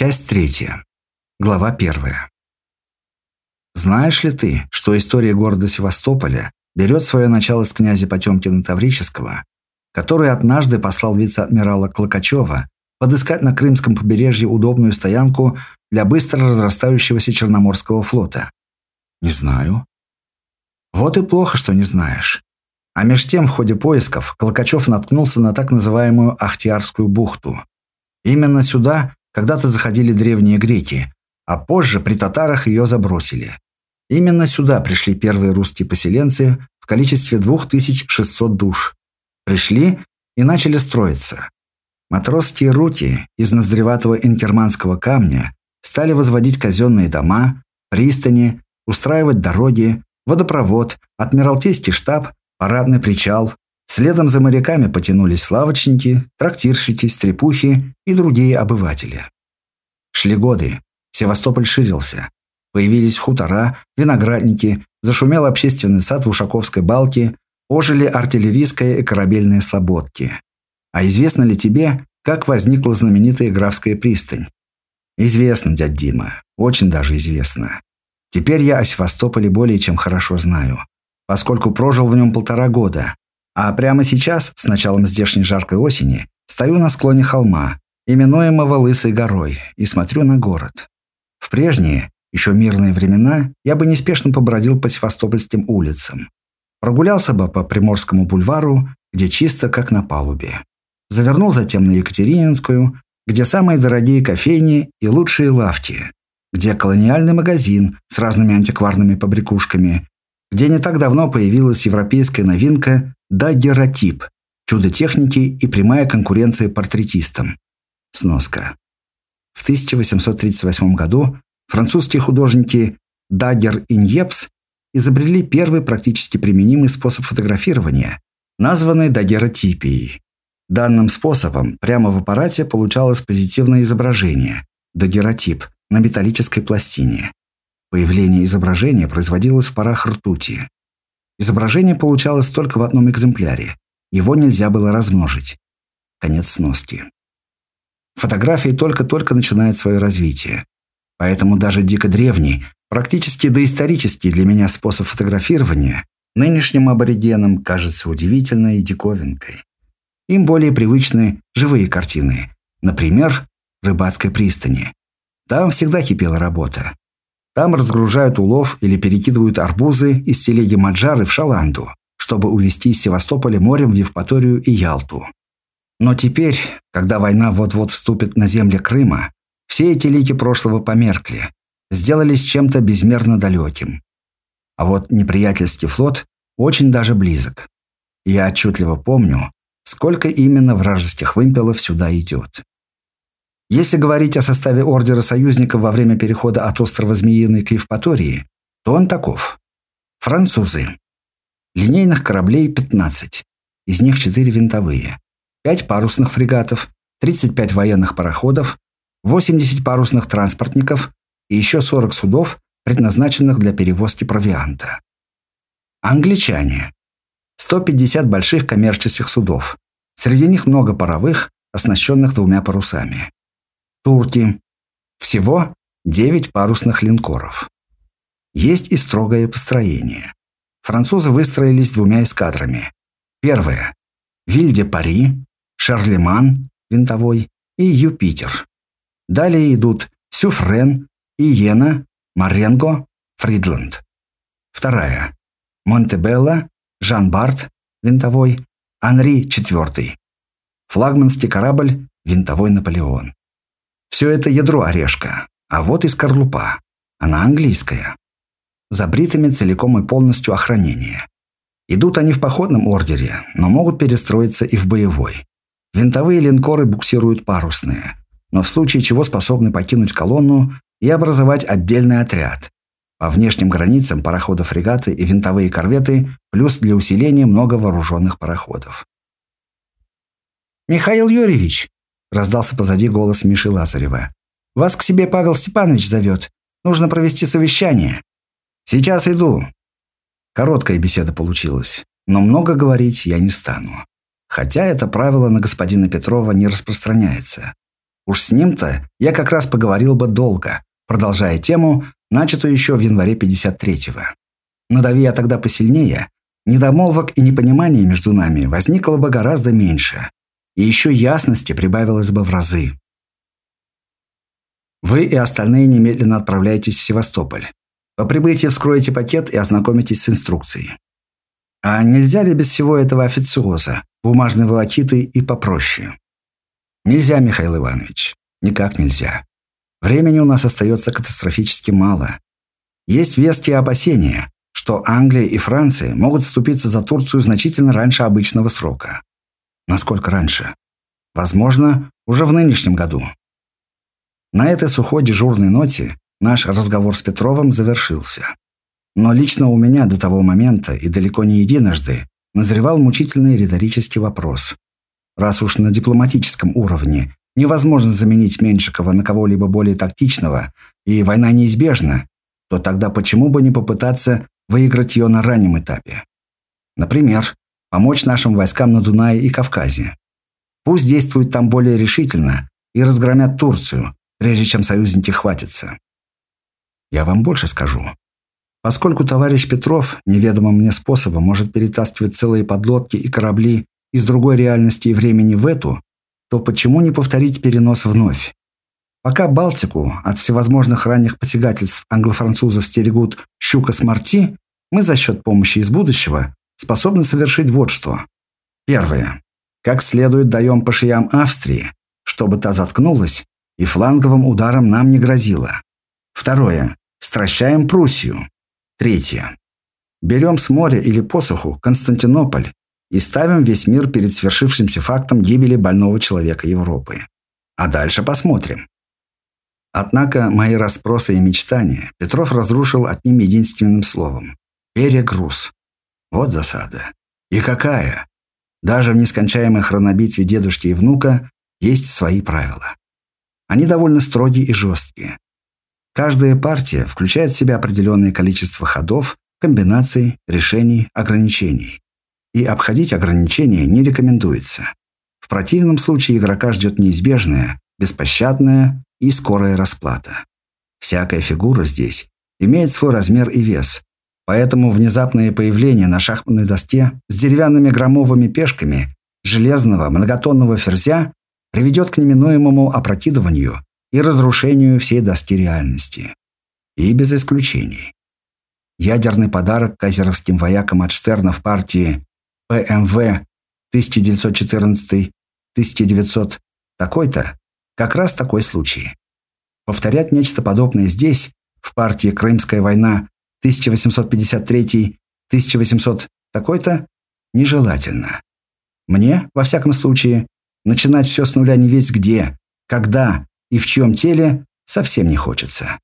Часть третья. Глава первая. Знаешь ли ты, что история города Севастополя берет свое начало с князя Потемкина Таврического, который однажды послал вице-адмирала Клокачева подыскать на Крымском побережье удобную стоянку для быстро разрастающегося Черноморского флота? Не знаю. Вот и плохо, что не знаешь. А меж тем, в ходе поисков, Клокачев наткнулся на так называемую Ахтиарскую бухту. Именно сюда когда-то заходили древние греки, а позже при татарах ее забросили. Именно сюда пришли первые русские поселенцы в количестве 2600 душ. Пришли и начали строиться. Матросские руки из ноздреватого инкерманского камня стали возводить казенные дома, пристани, устраивать дороги, водопровод, адмиралтейский штаб, парадный причал. Следом за моряками потянулись лавочники, трактирщики, стрепухи и другие обыватели. Шли годы. Севастополь ширился. Появились хутора, виноградники, зашумел общественный сад в Ушаковской балке, ожили артиллерийская и корабельные слободки. А известно ли тебе, как возникла знаменитая Графская пристань? Известно, дядь Дима, очень даже известно. Теперь я о Севастополе более чем хорошо знаю, поскольку прожил в нем полтора года. А прямо сейчас, с началом здешней жаркой осени, стою на склоне холма, именуемого Лысой горой, и смотрю на город. В прежние, еще мирные времена, я бы неспешно побродил по Севастопольским улицам. Прогулялся бы по Приморскому бульвару, где чисто, как на палубе. Завернул затем на Екатерининскую, где самые дорогие кофейни и лучшие лавки, где колониальный магазин с разными антикварными побрякушками, где не так давно появилась европейская новинка дагеротип, чудо техники и прямая конкуренция портретистам. Сноска. В 1838 году французские художники Дагер и Ньепс изобрели первый практически применимый способ фотографирования, названный дагеротипией. Данным способом прямо в аппарате получалось позитивное изображение, дагеротип, на металлической пластине. Появление изображения производилось в парах ртути. Изображение получалось только в одном экземпляре. Его нельзя было размножить. Конец сноски. Фотография только-только начинает свое развитие. Поэтому даже дико древний, практически доисторический для меня способ фотографирования нынешним аборигенам кажется удивительной и диковинкой. Им более привычны живые картины. Например, рыбацкой пристани. Там всегда кипела работа. Там разгружают улов или перекидывают арбузы из телеги Маджары в Шаланду, чтобы увезти из Севастополя морем в Евпаторию и Ялту. Но теперь, когда война вот-вот вступит на земли Крыма, все эти лики прошлого померкли, сделались чем-то безмерно далеким. А вот неприятельский флот очень даже близок. Я отчетливо помню, сколько именно вражеских вымпелов сюда идет. Если говорить о составе Ордера Союзников во время перехода от острова Змеиный к Евпатории, то он таков. Французы. Линейных кораблей 15, из них 4 винтовые, 5 парусных фрегатов, 35 военных пароходов, 80 парусных транспортников и еще 40 судов, предназначенных для перевозки провианта. Англичане. 150 больших коммерческих судов. Среди них много паровых, оснащенных двумя парусами. Турки. Всего 9 парусных линкоров. Есть и строгое построение. Французы выстроились двумя эскадрами. Первая – Вильде-Пари, Шарлеман, винтовой, и Юпитер. Далее идут Сюфрен, Иена, Маренго, Фридланд. Вторая – Монтебелла, Жан-Барт, винтовой, Анри IV. Флагманский корабль «Винтовой Наполеон». Все это ядро орешка. А вот и скорлупа. Она английская. Забритыми целиком и полностью охранение. Идут они в походном ордере, но могут перестроиться и в боевой. Винтовые линкоры буксируют парусные, но в случае чего способны покинуть колонну и образовать отдельный отряд. По внешним границам пароходы-фрегаты и винтовые корветы, плюс для усиления много вооруженных пароходов. «Михаил Юрьевич, Раздался позади голос Миши Лазарева. «Вас к себе Павел Степанович зовет. Нужно провести совещание». «Сейчас иду». Короткая беседа получилась, но много говорить я не стану. Хотя это правило на господина Петрова не распространяется. Уж с ним-то я как раз поговорил бы долго, продолжая тему, начатую еще в январе 53-го. Надави я тогда посильнее, недомолвок и непонимания между нами возникло бы гораздо меньше, и еще ясности прибавилось бы в разы. Вы и остальные немедленно отправляетесь в Севастополь. По прибытии вскроете пакет и ознакомитесь с инструкцией. А нельзя ли без всего этого официоза, бумажной волокиты и попроще? Нельзя, Михаил Иванович. Никак нельзя. Времени у нас остается катастрофически мало. Есть веские опасения, что Англия и Франция могут вступиться за Турцию значительно раньше обычного срока. Насколько раньше? Возможно, уже в нынешнем году. На этой сухой дежурной ноте наш разговор с Петровым завершился. Но лично у меня до того момента и далеко не единожды назревал мучительный риторический вопрос. Раз уж на дипломатическом уровне невозможно заменить Меньшикова на кого-либо более тактичного, и война неизбежна, то тогда почему бы не попытаться выиграть ее на раннем этапе? Например, помочь нашим войскам на Дунае и Кавказе. Пусть действуют там более решительно и разгромят Турцию, прежде чем союзники хватятся. Я вам больше скажу. Поскольку товарищ Петров неведомым мне способом может перетаскивать целые подлодки и корабли из другой реальности и времени в эту, то почему не повторить перенос вновь? Пока Балтику от всевозможных ранних посягательств англо-французов стерегут щука с марти, мы за счет помощи из будущего способны совершить вот что. Первое. Как следует даем по шеям Австрии, чтобы та заткнулась и фланговым ударом нам не грозила. Второе. Стращаем Пруссию. Третье. Берем с моря или посуху Константинополь и ставим весь мир перед свершившимся фактом гибели больного человека Европы. А дальше посмотрим. Однако мои расспросы и мечтания Петров разрушил одним единственным словом. Перегруз. Вот засада. И какая? Даже в нескончаемой хронобитве дедушки и внука есть свои правила. Они довольно строгие и жесткие. Каждая партия включает в себя определенное количество ходов, комбинаций, решений, ограничений. И обходить ограничения не рекомендуется. В противном случае игрока ждет неизбежная, беспощадная и скорая расплата. Всякая фигура здесь имеет свой размер и вес, поэтому внезапное появление на шахматной доске с деревянными громовыми пешками железного многотонного ферзя приведет к неминуемому опрокидыванию и разрушению всей доски реальности. И без исключений. Ядерный подарок казеровским воякам от Штерна в партии ПМВ 1914-1900 такой-то, как раз такой случай. Повторять нечто подобное здесь, в партии Крымская война 1853-1800 такой-то, нежелательно. Мне, во всяком случае, начинать все с нуля не весь где, когда и в чьем теле совсем не хочется.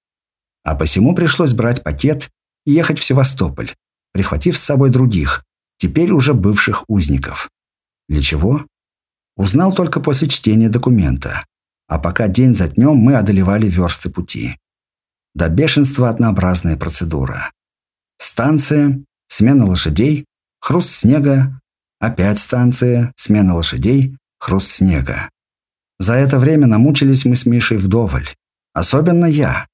А посему пришлось брать пакет и ехать в Севастополь, прихватив с собой других, теперь уже бывших узников. Для чего? Узнал только после чтения документа. А пока день за днем мы одолевали версты пути. До бешенства однообразная процедура. Станция, смена лошадей, хруст снега, опять станция, смена лошадей, хруст снега. За это время намучились мы с Мишей вдоволь. Особенно я.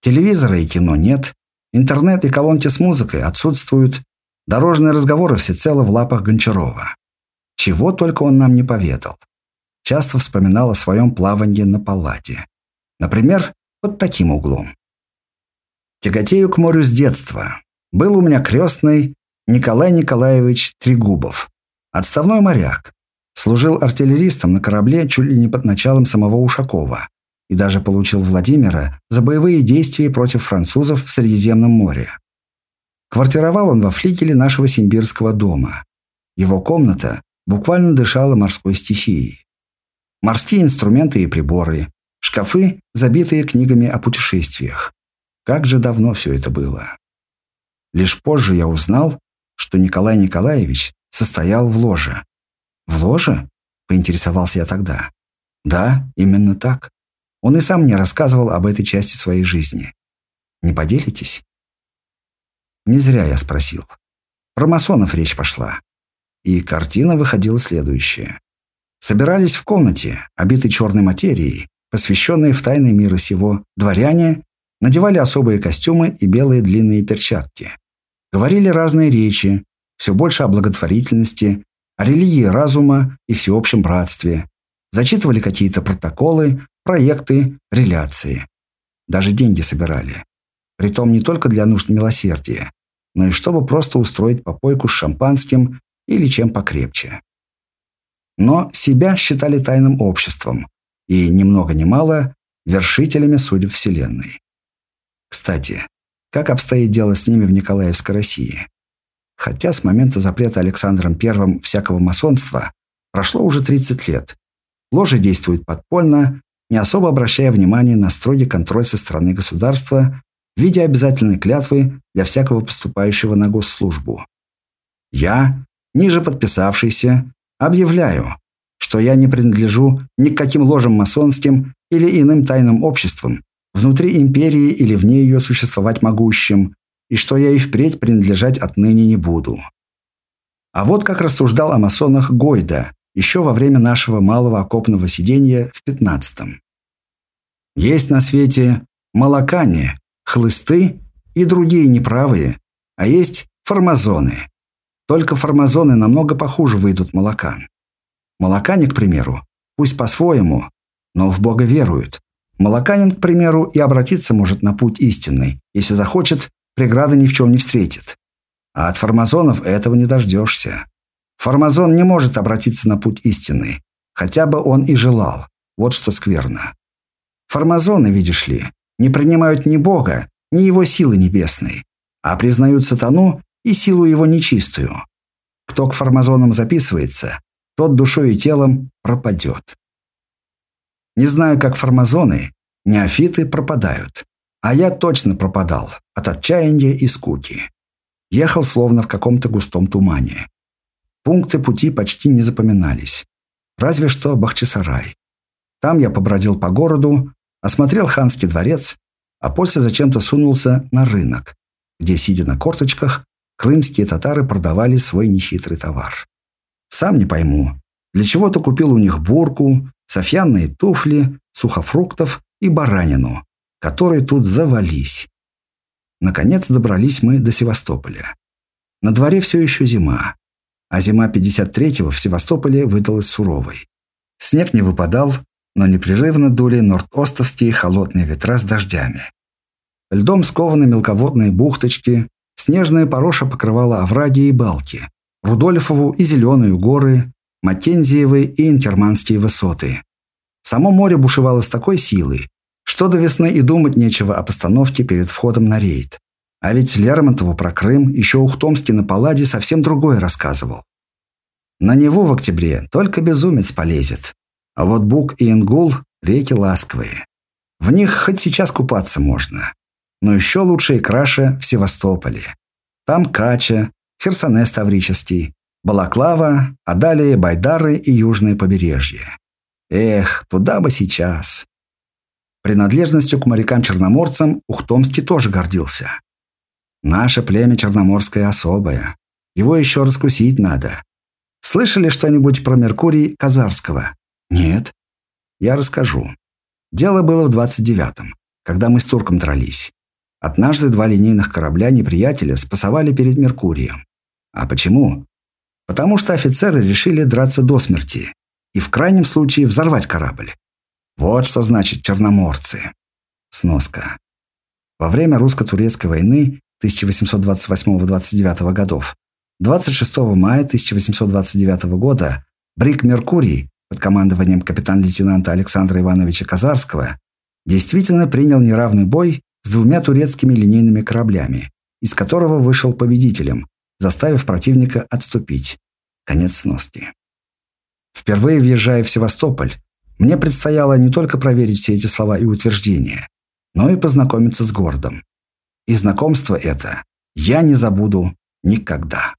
Телевизора и кино нет. Интернет и колонки с музыкой отсутствуют. Дорожные разговоры всецело в лапах Гончарова. Чего только он нам не поведал. Часто вспоминал о своем плавании на палате. Например, под таким углом. Тяготею к морю с детства. Был у меня крестный Николай Николаевич Трегубов. Отставной моряк. Служил артиллеристом на корабле чуть ли не под началом самого Ушакова и даже получил Владимира за боевые действия против французов в Средиземном море. Квартировал он во флигеле нашего симбирского дома. Его комната буквально дышала морской стихией. Морские инструменты и приборы, шкафы, забитые книгами о путешествиях. Как же давно все это было. Лишь позже я узнал, что Николай Николаевич состоял в ложе, «В ложе?» – поинтересовался я тогда. «Да, именно так. Он и сам мне рассказывал об этой части своей жизни. Не поделитесь?» Не зря я спросил. Про масонов речь пошла. И картина выходила следующая. Собирались в комнате, обитой черной материей, посвященные в тайны мира сего, дворяне надевали особые костюмы и белые длинные перчатки. Говорили разные речи, все больше о благотворительности, о религии разума и всеобщем братстве. Зачитывали какие-то протоколы, проекты, реляции. Даже деньги собирали. Притом не только для нужд милосердия, но и чтобы просто устроить попойку с шампанским или чем покрепче. Но себя считали тайным обществом и, ни много ни мало, вершителями судеб Вселенной. Кстати, как обстоит дело с ними в Николаевской России? Хотя с момента запрета Александром I всякого масонства прошло уже 30 лет. Ложи действуют подпольно, не особо обращая внимание на строгий контроль со стороны государства в виде обязательной клятвы для всякого поступающего на госслужбу. Я, ниже подписавшийся, объявляю, что я не принадлежу ни к каким ложам масонским или иным тайным обществам, внутри империи или вне ее существовать могущим, и что я и впредь принадлежать отныне не буду. А вот как рассуждал о масонах Гойда еще во время нашего малого окопного сидения в пятнадцатом. Есть на свете молокане, хлысты и другие неправые, а есть формазоны. Только формазоны намного похуже выйдут молокан. Молокане, к примеру, пусть по-своему, но в Бога веруют. Молоканин, к примеру, и обратиться может на путь истинный. Если захочет, преграды ни в чем не встретит. А от формазонов этого не дождешься. Формазон не может обратиться на путь истинный, хотя бы он и желал. Вот что скверно. Формазоны, видишь ли, не принимают ни Бога, ни его силы небесной, а признают сатану и силу его нечистую. Кто к формазонам записывается, тот душой и телом пропадет. Не знаю, как формазоны, неофиты пропадают. А я точно пропадал от отчаяния и скуки. Ехал словно в каком-то густом тумане. Пункты пути почти не запоминались. Разве что Бахчисарай. Там я побродил по городу, осмотрел ханский дворец, а после зачем-то сунулся на рынок, где, сидя на корточках, крымские татары продавали свой нехитрый товар. Сам не пойму, для чего-то купил у них бурку, софьянные туфли, сухофруктов и баранину, которые тут завались. Наконец добрались мы до Севастополя. На дворе все еще зима, а зима 53-го в Севастополе выдалась суровой. Снег не выпадал, но непрерывно дули норд-остовские холодные ветра с дождями. Льдом скованы мелководные бухточки, снежная пороша покрывала овраги и балки, Рудольфову и Зеленую горы, Маккензиевы и Инкерманские высоты. Само море бушевало с такой силой, что до весны и думать нечего о постановке перед входом на рейд. А ведь Лермонтову про Крым еще Ухтомский на Палладе совсем другое рассказывал. На него в октябре только безумец полезет. А вот Буг и Ингул – реки ласковые. В них хоть сейчас купаться можно. Но еще лучше и краше в Севастополе. Там Кача, Херсонес Таврический, Балаклава, а далее Байдары и Южное побережье. Эх, туда бы сейчас. Принадлежностью к морякам-черноморцам Ухтомский тоже гордился. Наше племя черноморское особое. Его еще раскусить надо. Слышали что-нибудь про Меркурий Казарского? Нет. Я расскажу. Дело было в 29-м, когда мы с турком дрались. Однажды два линейных корабля неприятеля спасовали перед Меркурием. А почему? Потому что офицеры решили драться до смерти и в крайнем случае взорвать корабль. Вот что значит черноморцы. Сноска. Во время русско-турецкой войны 1828-29 годов 26 мая 1829 года Брик «Меркурий» под командованием капитан-лейтенанта Александра Ивановича Казарского действительно принял неравный бой с двумя турецкими линейными кораблями, из которого вышел победителем, заставив противника отступить. Конец сноски. Впервые въезжая в Севастополь, мне предстояло не только проверить все эти слова и утверждения, но и познакомиться с городом. И знакомство это я не забуду никогда.